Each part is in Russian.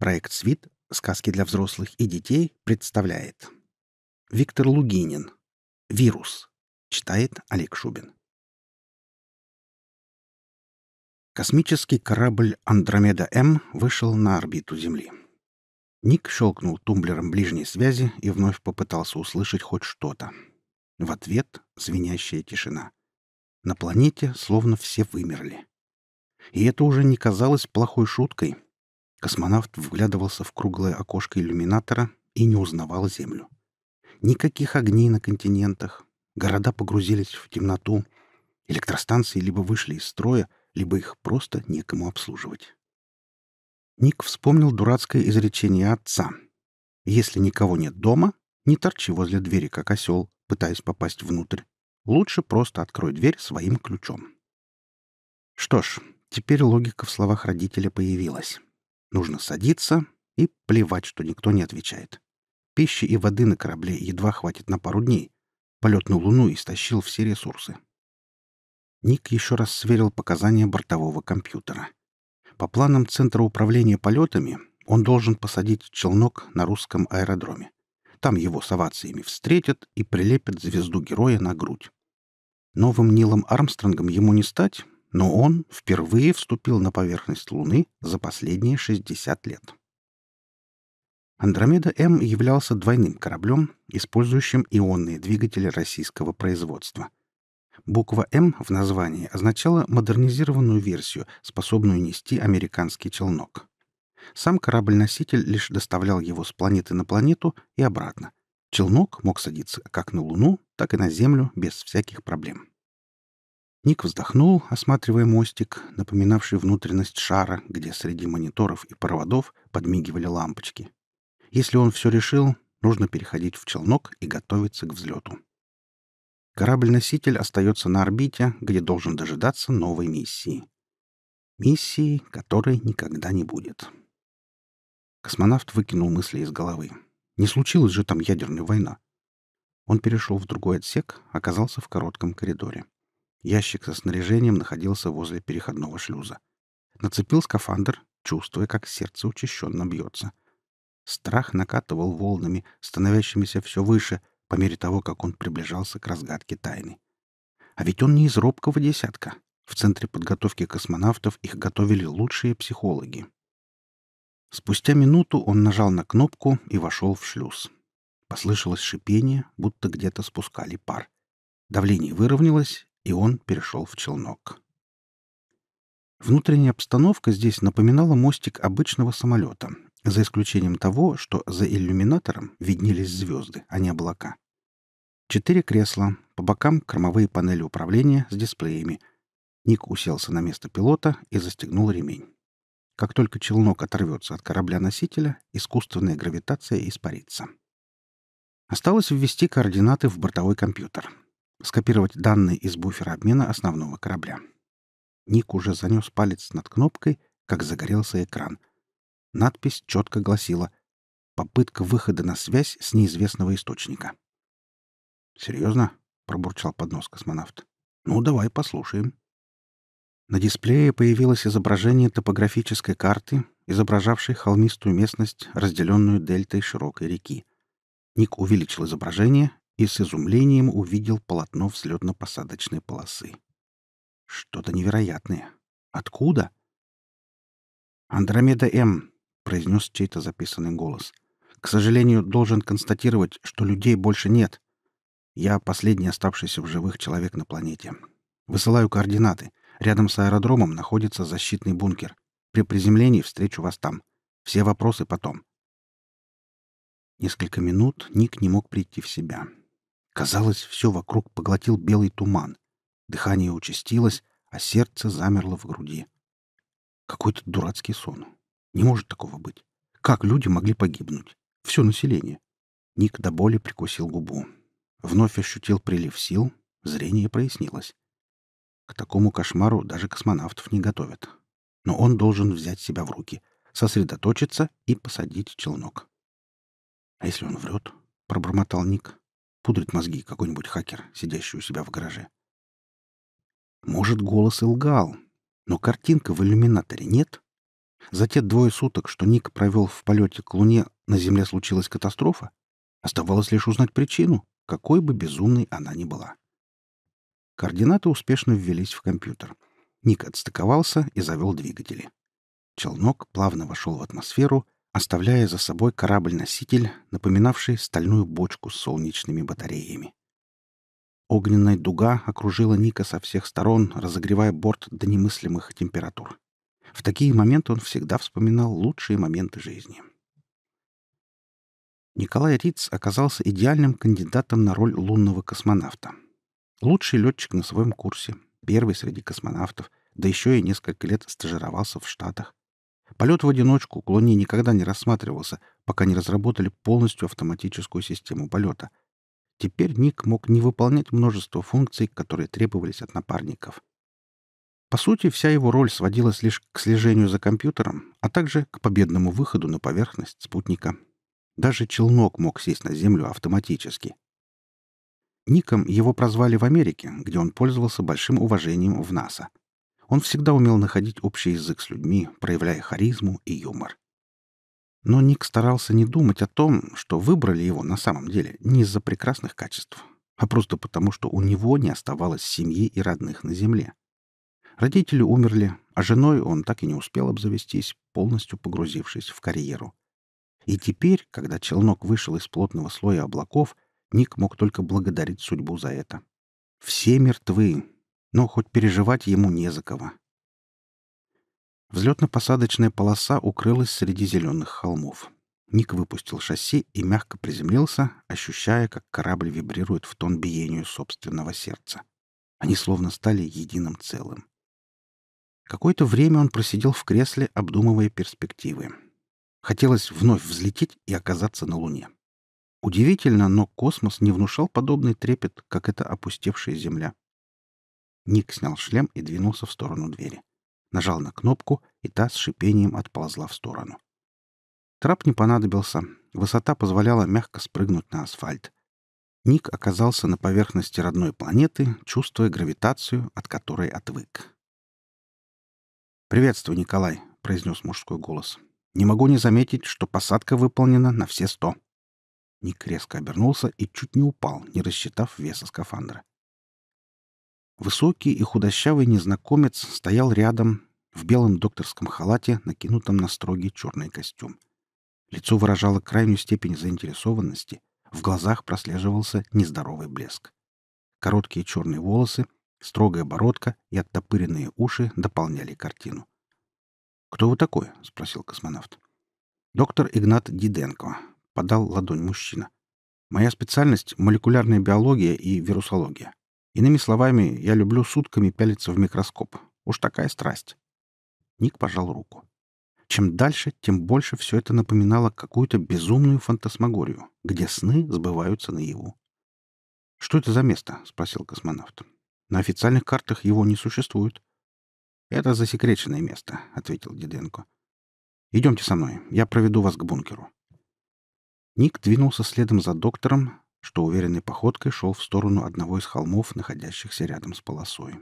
Проект «Свит. Сказки для взрослых и детей» представляет Виктор Лугинин. «Вирус». Читает Олег Шубин. Космический корабль «Андромеда-М» вышел на орбиту Земли. Ник щелкнул тумблером ближней связи и вновь попытался услышать хоть что-то. В ответ — звенящая тишина. На планете словно все вымерли. И это уже не казалось плохой шуткой. Космонавт вглядывался в круглое окошко иллюминатора и не узнавал Землю. Никаких огней на континентах. Города погрузились в темноту. Электростанции либо вышли из строя, либо их просто некому обслуживать. Ник вспомнил дурацкое изречение отца. «Если никого нет дома, не торчи возле двери, как осел, пытаясь попасть внутрь. Лучше просто открой дверь своим ключом». Что ж, Теперь логика в словах родителя появилась. Нужно садиться и плевать, что никто не отвечает. Пищи и воды на корабле едва хватит на пару дней. Полет на Луну истощил все ресурсы. Ник еще раз сверил показания бортового компьютера. По планам Центра управления полетами он должен посадить челнок на русском аэродроме. Там его с овациями встретят и прилепят звезду героя на грудь. Новым Нилом Армстронгом ему не стать, но он впервые вступил на поверхность Луны за последние 60 лет. Андромеда-М являлся двойным кораблем, использующим ионные двигатели российского производства. Буква «М» в названии означала модернизированную версию, способную нести американский челнок. Сам корабль-носитель лишь доставлял его с планеты на планету и обратно. Челнок мог садиться как на Луну, так и на Землю без всяких проблем. Ник вздохнул, осматривая мостик, напоминавший внутренность шара, где среди мониторов и проводов подмигивали лампочки. Если он все решил, нужно переходить в челнок и готовиться к взлету. Корабль-носитель остается на орбите, где должен дожидаться новой миссии. Миссии, которой никогда не будет. Космонавт выкинул мысли из головы. Не случилась же там ядерная война. Он перешел в другой отсек, оказался в коротком коридоре. Ящик со снаряжением находился возле переходного шлюза. Нацепил скафандр, чувствуя, как сердце учащенно бьется. Страх накатывал волнами, становящимися все выше, по мере того, как он приближался к разгадке тайны. А ведь он не из робкого десятка. В Центре подготовки космонавтов их готовили лучшие психологи. Спустя минуту он нажал на кнопку и вошел в шлюз. Послышалось шипение, будто где-то спускали пар. Давление выровнялось, и он перешел в челнок. Внутренняя обстановка здесь напоминала мостик обычного самолета, за исключением того, что за иллюминатором виднелись звезды, а не облака. Четыре кресла, по бокам кормовые панели управления с дисплеями. Ник уселся на место пилота и застегнул ремень. Как только челнок оторвется от корабля-носителя, искусственная гравитация испарится. Осталось ввести координаты в бортовой компьютер скопировать данные из буфера обмена основного корабля. Ник уже занес палец над кнопкой, как загорелся экран. Надпись четко гласила «Попытка выхода на связь с неизвестного источника». «Серьезно?» — пробурчал под нос космонавт. «Ну, давай послушаем». На дисплее появилось изображение топографической карты, изображавшей холмистую местность, разделенную дельтой широкой реки. Ник увеличил изображение и с изумлением увидел полотно взлетно-посадочной полосы. Что-то невероятное. Откуда? «Андромеда-М», — произнес чей-то записанный голос. «К сожалению, должен констатировать, что людей больше нет. Я последний оставшийся в живых человек на планете. Высылаю координаты. Рядом с аэродромом находится защитный бункер. При приземлении встречу вас там. Все вопросы потом». Несколько минут Ник не мог прийти в себя. Казалось, все вокруг поглотил белый туман. Дыхание участилось, а сердце замерло в груди. Какой-то дурацкий сон. Не может такого быть. Как люди могли погибнуть? Все население. Ник до боли прикусил губу. Вновь ощутил прилив сил, зрение прояснилось. К такому кошмару даже космонавтов не готовят. Но он должен взять себя в руки, сосредоточиться и посадить челнок. «А если он врет?» — пробормотал Ник. Пудрит мозги какой-нибудь хакер, сидящий у себя в гараже. Может, голос и лгал, но картинка в иллюминаторе нет. За те двое суток, что Ник провел в полете к Луне, на Земле случилась катастрофа? Оставалось лишь узнать причину, какой бы безумной она ни была. Координаты успешно ввелись в компьютер. Ник отстыковался и завел двигатели. Челнок плавно вошел в атмосферу, оставляя за собой корабль-носитель, напоминавший стальную бочку с солнечными батареями. Огненная дуга окружила Ника со всех сторон, разогревая борт до немыслимых температур. В такие моменты он всегда вспоминал лучшие моменты жизни. Николай Риц оказался идеальным кандидатом на роль лунного космонавта. Лучший летчик на своем курсе, первый среди космонавтов, да еще и несколько лет стажировался в Штатах. Полет в одиночку к Луне никогда не рассматривался, пока не разработали полностью автоматическую систему полета — Теперь Ник мог не выполнять множество функций, которые требовались от напарников. По сути, вся его роль сводилась лишь к слежению за компьютером, а также к победному выходу на поверхность спутника. Даже челнок мог сесть на Землю автоматически. Ником его прозвали в Америке, где он пользовался большим уважением в НАСА. Он всегда умел находить общий язык с людьми, проявляя харизму и юмор. Но Ник старался не думать о том, что выбрали его на самом деле не из-за прекрасных качеств, а просто потому, что у него не оставалось семьи и родных на земле. Родители умерли, а женой он так и не успел обзавестись, полностью погрузившись в карьеру. И теперь, когда челнок вышел из плотного слоя облаков, Ник мог только благодарить судьбу за это. Все мертвы, но хоть переживать ему не за кого. Взлетно-посадочная полоса укрылась среди зеленых холмов. Ник выпустил шасси и мягко приземлился, ощущая, как корабль вибрирует в тон биению собственного сердца. Они словно стали единым целым. Какое-то время он просидел в кресле, обдумывая перспективы. Хотелось вновь взлететь и оказаться на Луне. Удивительно, но космос не внушал подобный трепет, как эта опустевшая Земля. Ник снял шлем и двинулся в сторону двери нажал на кнопку, и та с шипением отползла в сторону. Трап не понадобился. Высота позволяла мягко спрыгнуть на асфальт. Ник оказался на поверхности родной планеты, чувствуя гравитацию, от которой отвык. «Приветствую, Николай», — произнес мужской голос. «Не могу не заметить, что посадка выполнена на все сто». Ник резко обернулся и чуть не упал, не рассчитав веса скафандра. Высокий и худощавый незнакомец стоял рядом, в белом докторском халате, накинутом на строгий черный костюм. Лицо выражало крайнюю степень заинтересованности, в глазах прослеживался нездоровый блеск. Короткие черные волосы, строгая бородка и оттопыренные уши дополняли картину. «Кто вы такой?» — спросил космонавт. «Доктор Игнат Диденко», — подал ладонь мужчина. «Моя специальность — молекулярная биология и вирусология. Иными словами, я люблю сутками пялиться в микроскоп. Уж такая страсть. Ник пожал руку. Чем дальше, тем больше все это напоминало какую-то безумную фантасмагорию, где сны сбываются наяву. «Что это за место?» — спросил космонавт. «На официальных картах его не существует». «Это засекреченное место», — ответил Диденко. «Идемте со мной, я проведу вас к бункеру». Ник двинулся следом за доктором, что уверенной походкой шел в сторону одного из холмов, находящихся рядом с полосой.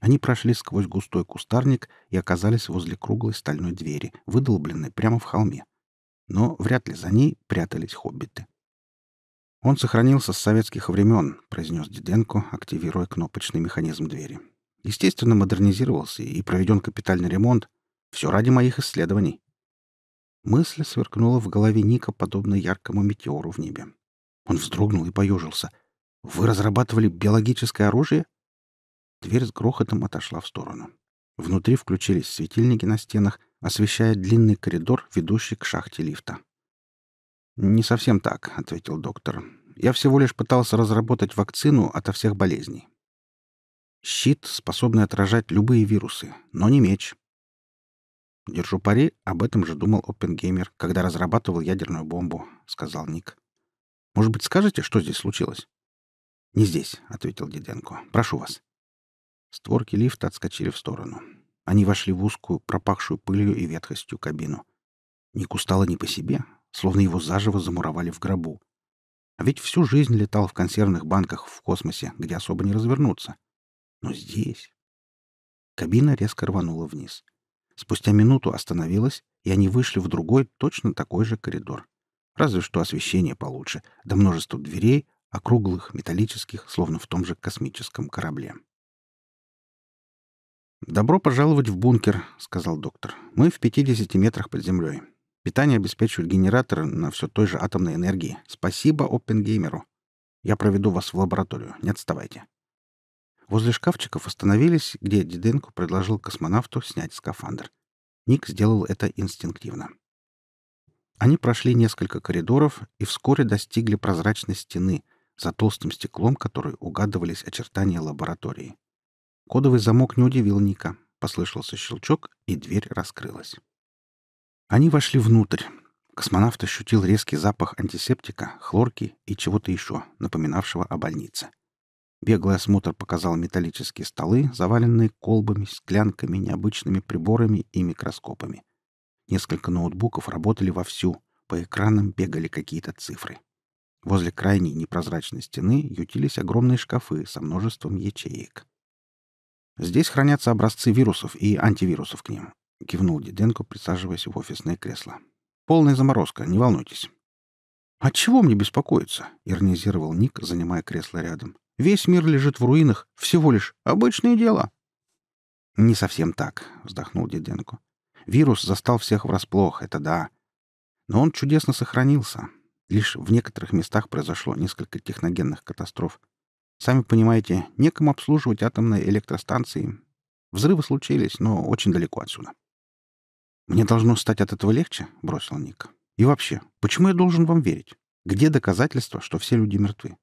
Они прошли сквозь густой кустарник и оказались возле круглой стальной двери, выдолбленной прямо в холме. Но вряд ли за ней прятались хоббиты. «Он сохранился с советских времен», — произнес Диденко, активируя кнопочный механизм двери. «Естественно, модернизировался и проведен капитальный ремонт. Все ради моих исследований». Мысль сверкнула в голове Ника, подобно яркому метеору в небе. Он вздрогнул и поежился. «Вы разрабатывали биологическое оружие?» Дверь с грохотом отошла в сторону. Внутри включились светильники на стенах, освещая длинный коридор, ведущий к шахте лифта. «Не совсем так», — ответил доктор. «Я всего лишь пытался разработать вакцину ото всех болезней. Щит, способный отражать любые вирусы, но не меч. «Держу пари, об этом же думал Оппенгеймер, когда разрабатывал ядерную бомбу», — сказал Ник. Может быть, скажете, что здесь случилось?» «Не здесь», — ответил Диденко. «Прошу вас». Створки лифта отскочили в сторону. Они вошли в узкую, пропахшую пылью и ветхостью кабину. Нику стало не по себе, словно его заживо замуровали в гробу. А ведь всю жизнь летал в консервных банках в космосе, где особо не развернуться. Но здесь... Кабина резко рванула вниз. Спустя минуту остановилась, и они вышли в другой, точно такой же коридор. Разве что освещение получше, да множество дверей, округлых, металлических, словно в том же космическом корабле. «Добро пожаловать в бункер», — сказал доктор. «Мы в 50 метрах под землей. Питание обеспечивают генераторы на все той же атомной энергии. Спасибо Оппенгеймеру. Я проведу вас в лабораторию. Не отставайте». Возле шкафчиков остановились, где Диденко предложил космонавту снять скафандр. Ник сделал это инстинктивно. Они прошли несколько коридоров и вскоре достигли прозрачной стены, за толстым стеклом которой угадывались очертания лаборатории. Кодовый замок не удивил Ника. Послышался щелчок, и дверь раскрылась. Они вошли внутрь. Космонавт ощутил резкий запах антисептика, хлорки и чего-то еще, напоминавшего о больнице. Беглый осмотр показал металлические столы, заваленные колбами, склянками, необычными приборами и микроскопами. Несколько ноутбуков работали вовсю, по экранам бегали какие-то цифры. Возле крайней непрозрачной стены ютились огромные шкафы со множеством ячеек. «Здесь хранятся образцы вирусов и антивирусов к ним», — кивнул Диденко, присаживаясь в офисное кресло. «Полная заморозка, не волнуйтесь». «А чего мне беспокоиться?» — иронизировал Ник, занимая кресло рядом. «Весь мир лежит в руинах. Всего лишь обычное дело». «Не совсем так», — вздохнул Диденко. «Вирус застал всех врасплох, это да. Но он чудесно сохранился. Лишь в некоторых местах произошло несколько техногенных катастроф. Сами понимаете, некому обслуживать атомные электростанции. Взрывы случились, но очень далеко отсюда. «Мне должно стать от этого легче?» — бросил Ник. «И вообще, почему я должен вам верить? Где доказательства, что все люди мертвы?»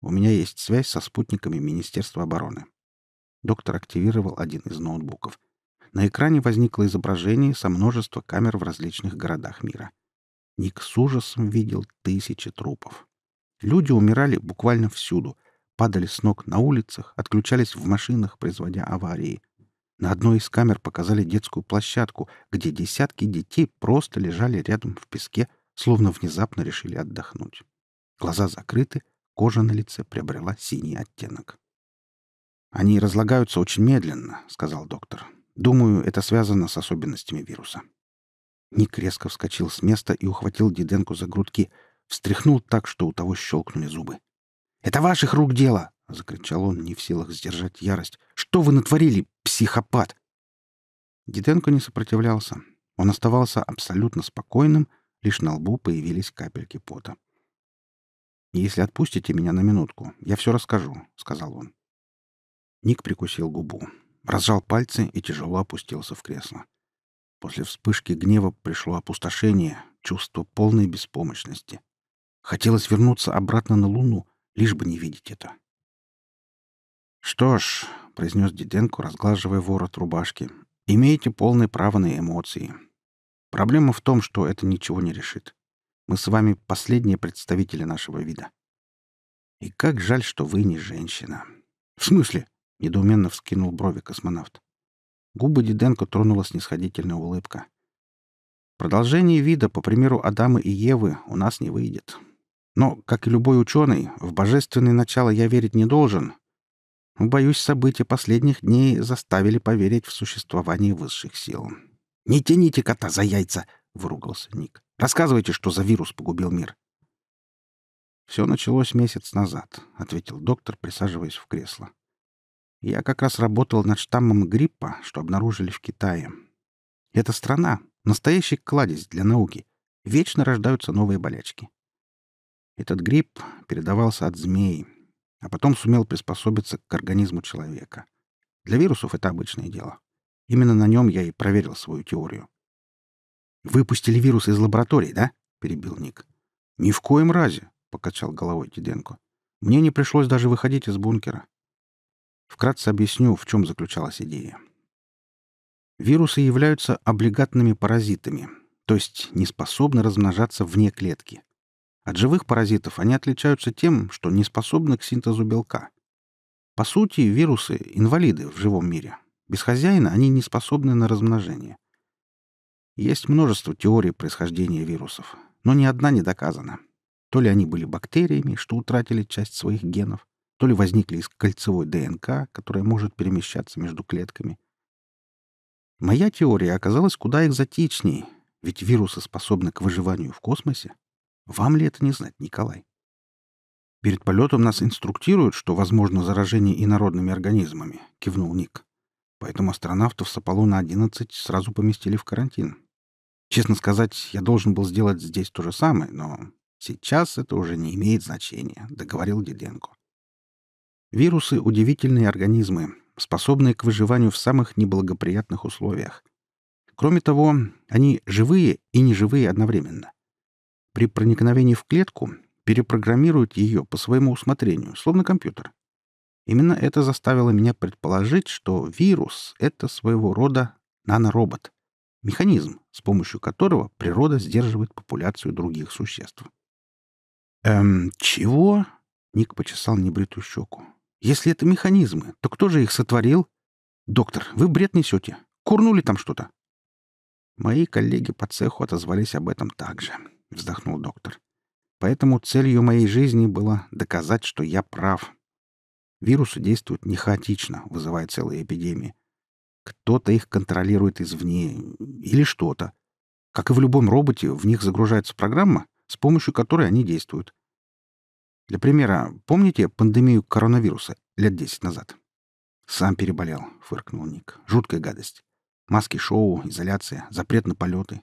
«У меня есть связь со спутниками Министерства обороны». Доктор активировал один из ноутбуков. На экране возникло изображение со множества камер в различных городах мира. Ник с ужасом видел тысячи трупов. Люди умирали буквально всюду — падали с ног на улицах, отключались в машинах, производя аварии. На одной из камер показали детскую площадку, где десятки детей просто лежали рядом в песке, словно внезапно решили отдохнуть. Глаза закрыты, кожа на лице приобрела синий оттенок. «Они разлагаются очень медленно», — сказал доктор. «Думаю, это связано с особенностями вируса». Ник резко вскочил с места и ухватил Диденку за грудки, встряхнул так, что у того щелкнули зубы. «Это ваших рук дело!» — закричал он, не в силах сдержать ярость. «Что вы натворили, психопат?» Диденко не сопротивлялся. Он оставался абсолютно спокойным, лишь на лбу появились капельки пота. «Если отпустите меня на минутку, я все расскажу», — сказал он. Ник прикусил губу, разжал пальцы и тяжело опустился в кресло. После вспышки гнева пришло опустошение, чувство полной беспомощности. Хотелось вернуться обратно на Луну, лишь бы не видеть это. «Что ж», — произнес Диденко, разглаживая ворот рубашки, — «имеете полное право на эмоции. Проблема в том, что это ничего не решит. Мы с вами последние представители нашего вида. И как жаль, что вы не женщина». «В смысле?» — недоуменно вскинул брови космонавт. Губы Диденко тронула снисходительная улыбка. «Продолжение вида, по примеру Адама и Евы, у нас не выйдет. Но, как и любой ученый, в божественное начало я верить не должен. Боюсь, события последних дней заставили поверить в существование высших сил. «Не тяните кота за яйца!» — выругался Ник. «Рассказывайте, что за вирус погубил мир». «Все началось месяц назад», — ответил доктор, присаживаясь в кресло. «Я как раз работал над штаммом гриппа, что обнаружили в Китае. Эта страна — настоящий кладезь для науки. Вечно рождаются новые болячки. Этот грипп передавался от змей, а потом сумел приспособиться к организму человека. Для вирусов это обычное дело. Именно на нем я и проверил свою теорию. «Выпустили вирус из лаборатории, да?» — перебил Ник. «Ни в коем разе», — покачал головой Тиденко. «Мне не пришлось даже выходить из бункера. Вкратце объясню, в чем заключалась идея. Вирусы являются облигатными паразитами, то есть не способны размножаться вне клетки. От живых паразитов они отличаются тем, что не способны к синтезу белка. По сути, вирусы — инвалиды в живом мире. Без хозяина они не способны на размножение. Есть множество теорий происхождения вирусов, но ни одна не доказана. То ли они были бактериями, что утратили часть своих генов, то ли возникли из кольцевой ДНК, которая может перемещаться между клетками. Моя теория оказалась куда экзотичней, ведь вирусы способны к выживанию в космосе. Вам ли это не знать, Николай? Перед полетом нас инструктируют, что возможно заражение инородными организмами, кивнул Ник. Поэтому астронавтов с Аполлона-11 сразу поместили в карантин. Честно сказать, я должен был сделать здесь то же самое, но сейчас это уже не имеет значения, договорил Диденко. Вирусы — удивительные организмы, способные к выживанию в самых неблагоприятных условиях. Кроме того, они живые и неживые одновременно. При проникновении в клетку перепрограммируют ее по своему усмотрению, словно компьютер. Именно это заставило меня предположить, что вирус — это своего рода наноробот, механизм, с помощью которого природа сдерживает популяцию других существ. «Эм, чего?» — Ник почесал небритую щеку. «Если это механизмы, то кто же их сотворил? Доктор, вы бред несете. Курнули там что-то?» Мои коллеги по цеху отозвались об этом также, — вздохнул доктор. Поэтому целью моей жизни было доказать, что я прав. Вирусы действуют не хаотично, вызывая целые эпидемии. Кто-то их контролирует извне или что-то. Как и в любом роботе, в них загружается программа, с помощью которой они действуют. Для примера, помните пандемию коронавируса лет десять назад? «Сам переболел», — фыркнул Ник. «Жуткая гадость. Маски-шоу, изоляция, запрет на полеты.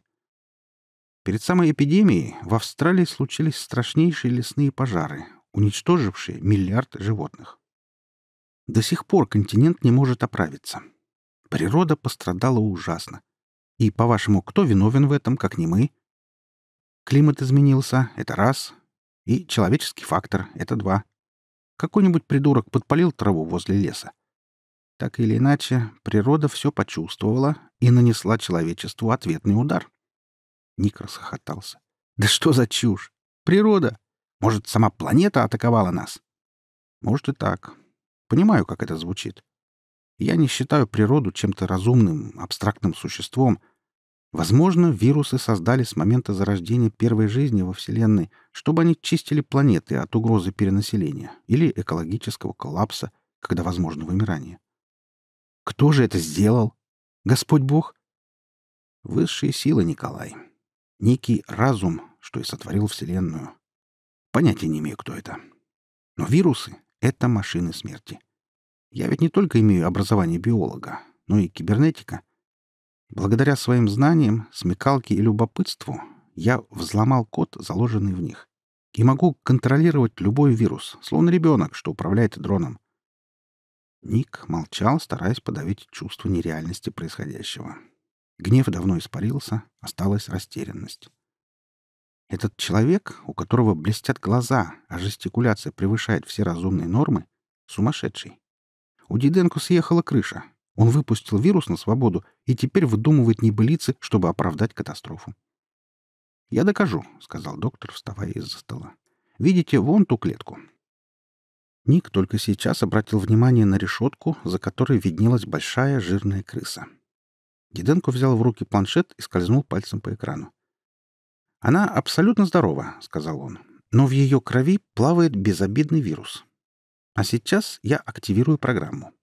Перед самой эпидемией в Австралии случились страшнейшие лесные пожары, уничтожившие миллиард животных. До сих пор континент не может оправиться. Природа пострадала ужасно. И, по-вашему, кто виновен в этом, как не мы? Климат изменился — это раз. И человеческий фактор — это два. Какой-нибудь придурок подпалил траву возле леса. Так или иначе, природа все почувствовала и нанесла человечеству ответный удар. Ник расхохотался. «Да что за чушь? Природа! Может, сама планета атаковала нас?» «Может и так. Понимаю, как это звучит. Я не считаю природу чем-то разумным, абстрактным существом. Возможно, вирусы создали с момента зарождения первой жизни во Вселенной, чтобы они чистили планеты от угрозы перенаселения или экологического коллапса, когда возможно вымирание. Кто же это сделал? Господь Бог? Высшие силы, Николай. Некий разум, что и сотворил Вселенную. Понятия не имею, кто это. Но вирусы — это машины смерти. Я ведь не только имею образование биолога, но и кибернетика. Благодаря своим знаниям, смекалке и любопытству я взломал код, заложенный в них, и могу контролировать любой вирус, словно ребенок, что управляет дроном. Ник молчал, стараясь подавить чувство нереальности происходящего. Гнев давно испарился, осталась растерянность. Этот человек, у которого блестят глаза, а жестикуляция превышает все разумные нормы, сумасшедший. У Диденко съехала крыша. Он выпустил вирус на свободу и теперь выдумывает небылицы, чтобы оправдать катастрофу. «Я докажу», — сказал доктор, вставая из-за стола. «Видите вон ту клетку? Ник только сейчас обратил внимание на решетку, за которой виднелась большая жирная крыса. Диденко взял в руки планшет и скользнул пальцем по экрану. «Она абсолютно здорова», — сказал он, — «но в ее крови плавает безобидный вирус. А сейчас я активирую программу».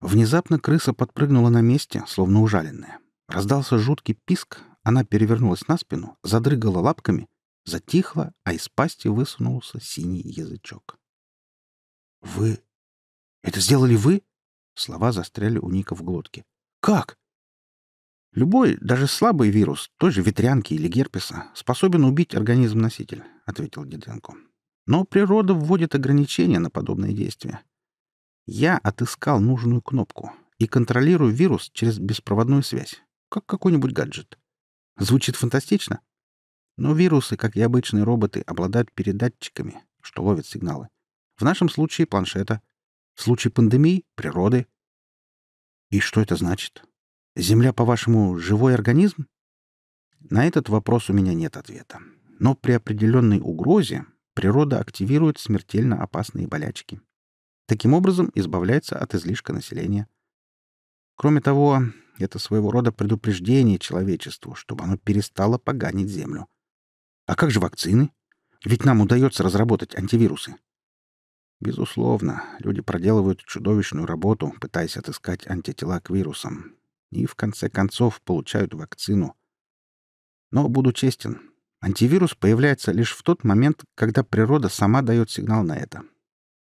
Внезапно крыса подпрыгнула на месте, словно ужаленная. Раздался жуткий писк, она перевернулась на спину, задрыгала лапками, затихла, а из пасти высунулся синий язычок. «Вы... Это сделали вы?» Слова застряли у Ника в глотке. «Как?» «Любой, даже слабый вирус, той же ветрянки или герпеса, способен убить организм-носитель», — ответил Диденко. «Но природа вводит ограничения на подобные действия. Я отыскал нужную кнопку и контролирую вирус через беспроводную связь, как какой-нибудь гаджет. Звучит фантастично? Но вирусы, как и обычные роботы, обладают передатчиками, что ловят сигналы. В нашем случае планшета. В случае пандемии — природы. И что это значит? Земля, по-вашему, живой организм? На этот вопрос у меня нет ответа. Но при определенной угрозе природа активирует смертельно опасные болячки. Таким образом избавляется от излишка населения. Кроме того, это своего рода предупреждение человечеству, чтобы оно перестало поганить Землю. А как же вакцины? Ведь нам удается разработать антивирусы. Безусловно, люди проделывают чудовищную работу, пытаясь отыскать антитела к вирусам. и, в конце концов, получают вакцину. Но, буду честен, антивирус появляется лишь в тот момент, когда природа сама дает сигнал на это.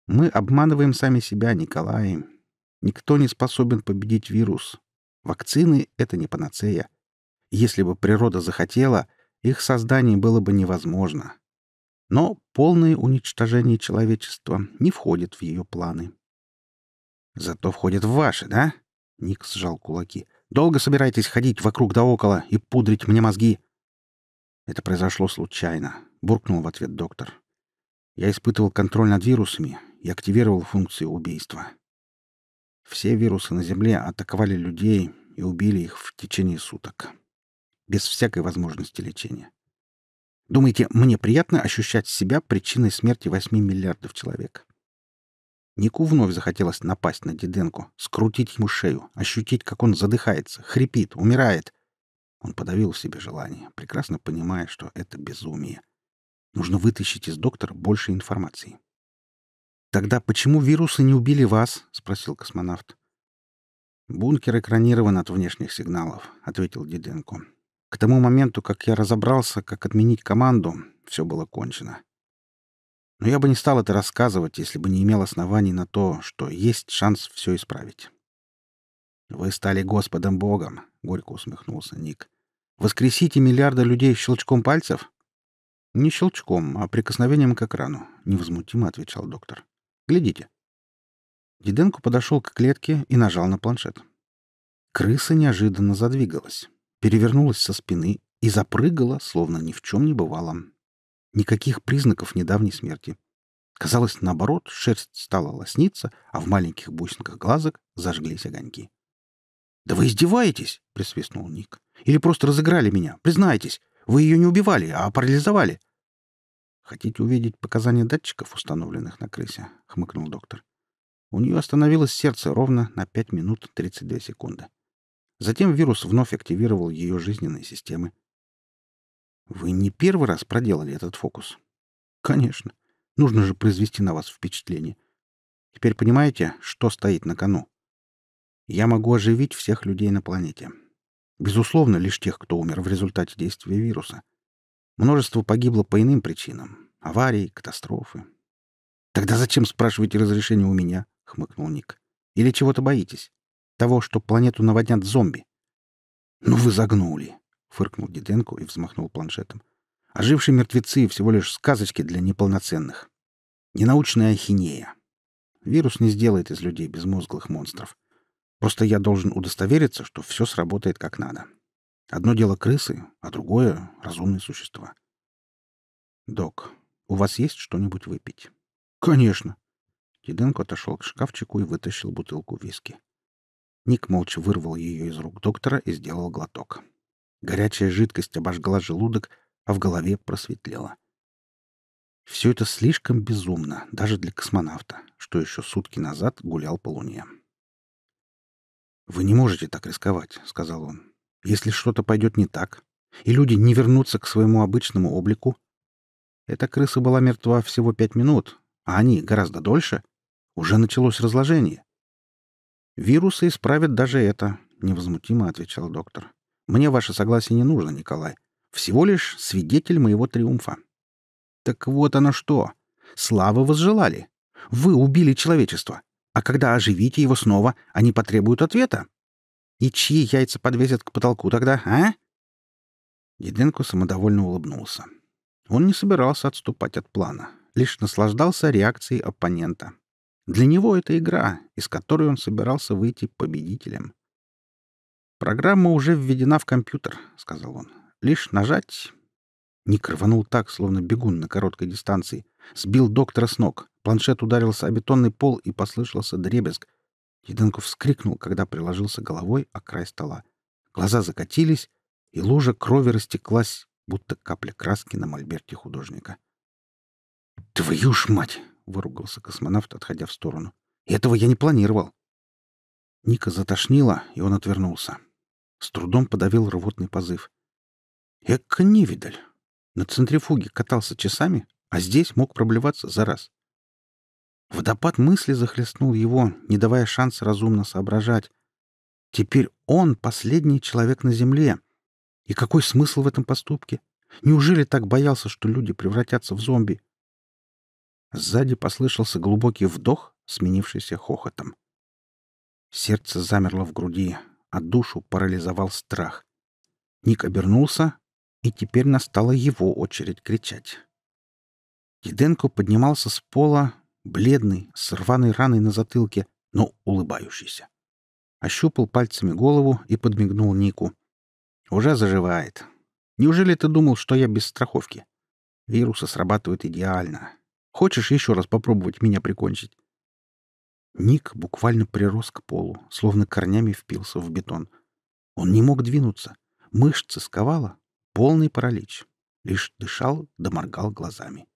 Мы обманываем сами себя, Николай. Никто не способен победить вирус. Вакцины — это не панацея. Если бы природа захотела, их создание было бы невозможно. Но полное уничтожение человечества не входит в ее планы. Зато входит в ваши, да? Ник сжал кулаки. Долго собираетесь ходить вокруг да около и пудрить мне мозги? Это произошло случайно, буркнул в ответ доктор. Я испытывал контроль над вирусами и активировал функцию убийства. Все вирусы на Земле атаковали людей и убили их в течение суток. Без всякой возможности лечения. Думаете, мне приятно ощущать себя причиной смерти 8 миллиардов человек? Нику вновь захотелось напасть на Диденко, скрутить ему шею, ощутить, как он задыхается, хрипит, умирает. Он подавил в себе желание, прекрасно понимая, что это безумие. Нужно вытащить из доктора больше информации. «Тогда почему вирусы не убили вас?» — спросил космонавт. «Бункер экранирован от внешних сигналов», — ответил Диденко. «К тому моменту, как я разобрался, как отменить команду, все было кончено. Но я бы не стал это рассказывать, если бы не имел оснований на то, что есть шанс все исправить. «Вы стали Господом Богом», — горько усмехнулся Ник. «Воскресите миллиарда людей щелчком пальцев?» «Не щелчком, а прикосновением к экрану», — невозмутимо отвечал доктор. «Глядите». Диденко подошел к клетке и нажал на планшет. Крыса неожиданно задвигалась, перевернулась со спины и запрыгала, словно ни в чем не бывало. Никаких признаков недавней смерти. Казалось, наоборот, шерсть стала лосниться, а в маленьких бусинках глазок зажглись огоньки. «Да вы издеваетесь!» — присвистнул Ник. «Или просто разыграли меня? Признайтесь, вы ее не убивали, а парализовали!» «Хотите увидеть показания датчиков, установленных на крысе?» — хмыкнул доктор. У нее остановилось сердце ровно на 5 минут 32 секунды. Затем вирус вновь активировал ее жизненные системы. Вы не первый раз проделали этот фокус? Конечно. Нужно же произвести на вас впечатление. Теперь понимаете, что стоит на кону? Я могу оживить всех людей на планете. Безусловно, лишь тех, кто умер в результате действия вируса. Множество погибло по иным причинам. Аварии, катастрофы. «Тогда зачем спрашиваете разрешение у меня?» — хмыкнул Ник. «Или чего-то боитесь? Того, что планету наводнят зомби?» «Ну вы загнули!» фыркнул Диденко и взмахнул планшетом. Ожившие мертвецы — всего лишь сказочки для неполноценных. Ненаучная ахинея. Вирус не сделает из людей безмозглых монстров. Просто я должен удостовериться, что все сработает как надо. Одно дело крысы, а другое — разумные существа. «Док, у вас есть что-нибудь выпить?» «Конечно». Диденко отошел к шкафчику и вытащил бутылку виски. Ник молча вырвал ее из рук доктора и сделал глоток. Горячая жидкость обожгла желудок, а в голове просветлело. Все это слишком безумно, даже для космонавта, что еще сутки назад гулял по Луне. «Вы не можете так рисковать», — сказал он. «Если что-то пойдет не так, и люди не вернутся к своему обычному облику...» Эта крыса была мертва всего пять минут, а они гораздо дольше. Уже началось разложение. «Вирусы исправят даже это», — невозмутимо отвечал доктор. Мне ваше согласие не нужно, Николай. Всего лишь свидетель моего триумфа. Так вот оно что. Славы возжелали. Вы убили человечество. А когда оживите его снова, они потребуют ответа. И чьи яйца подвесят к потолку тогда, а? Диденко самодовольно улыбнулся. Он не собирался отступать от плана, лишь наслаждался реакцией оппонента. Для него это игра, из которой он собирался выйти победителем. «Программа уже введена в компьютер», — сказал он. «Лишь нажать...» Ник рванул так, словно бегун на короткой дистанции. Сбил доктора с ног. Планшет ударился о бетонный пол и послышался дребезг. Еденков вскрикнул, когда приложился головой о край стола. Глаза закатились, и лужа крови растеклась, будто капля краски на мольберте художника. «Твою ж мать!» — выругался космонавт, отходя в сторону. «Этого я не планировал». Ника затошнило, и он отвернулся. С трудом подавил рвотный позыв. Эка невидаль. На центрифуге катался часами, а здесь мог проблеваться за раз. Водопад мысли захлестнул его, не давая шанса разумно соображать. Теперь он последний человек на Земле. И какой смысл в этом поступке? Неужели так боялся, что люди превратятся в зомби? Сзади послышался глубокий вдох, сменившийся хохотом. Сердце замерло в груди, а душу парализовал страх. Ник обернулся, и теперь настала его очередь кричать. Диденко поднимался с пола, бледный, с рваной раной на затылке, но улыбающийся. Ощупал пальцами голову и подмигнул Нику. «Уже заживает. Неужели ты думал, что я без страховки? Вирусы срабатывают идеально. Хочешь еще раз попробовать меня прикончить?» Ник буквально прирос к полу, словно корнями впился в бетон. Он не мог двинуться. Мышцы сковало. Полный паралич. Лишь дышал да моргал глазами.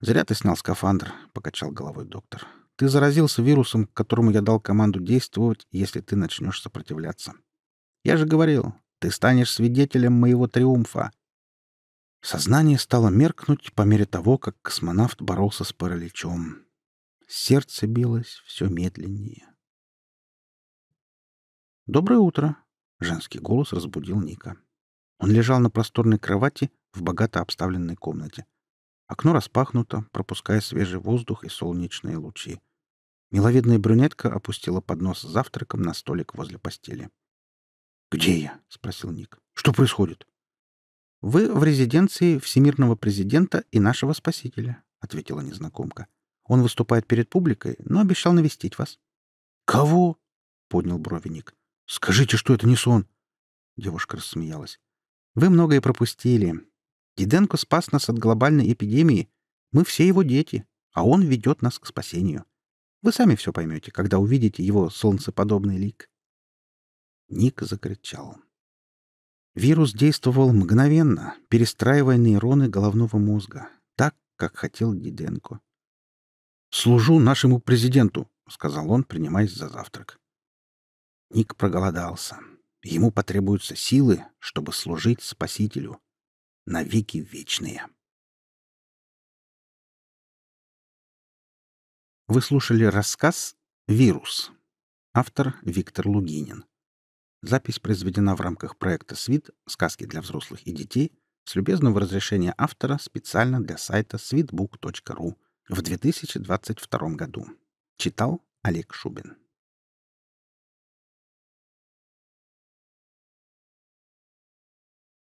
«Зря ты снял скафандр», — покачал головой доктор. «Ты заразился вирусом, которому я дал команду действовать, если ты начнешь сопротивляться. Я же говорил, ты станешь свидетелем моего триумфа». Сознание стало меркнуть по мере того, как космонавт боролся с параличом. Сердце билось все медленнее. «Доброе утро!» — женский голос разбудил Ника. Он лежал на просторной кровати в богато обставленной комнате. Окно распахнуто, пропуская свежий воздух и солнечные лучи. Миловидная брюнетка опустила поднос с завтраком на столик возле постели. «Где я?» — спросил Ник. «Что происходит?» «Вы в резиденции всемирного президента и нашего спасителя», — ответила незнакомка. Он выступает перед публикой, но обещал навестить вас». «Кого?» — поднял брови Ник. «Скажите, что это не сон!» Девушка рассмеялась. «Вы многое пропустили. Диденко спас нас от глобальной эпидемии. Мы все его дети, а он ведет нас к спасению. Вы сами все поймете, когда увидите его солнцеподобный лик». Ник закричал. Вирус действовал мгновенно, перестраивая нейроны головного мозга, так, как хотел Диденко. «Служу нашему президенту», — сказал он, принимаясь за завтрак. Ник проголодался. Ему потребуются силы, чтобы служить Спасителю. Навеки вечные. Вы слушали рассказ «Вирус». Автор Виктор Лугинин. Запись произведена в рамках проекта «Свит. Сказки для взрослых и детей» с любезного разрешения автора специально для сайта sweetbook.ru в 2022 году. Читал Олег Шубин.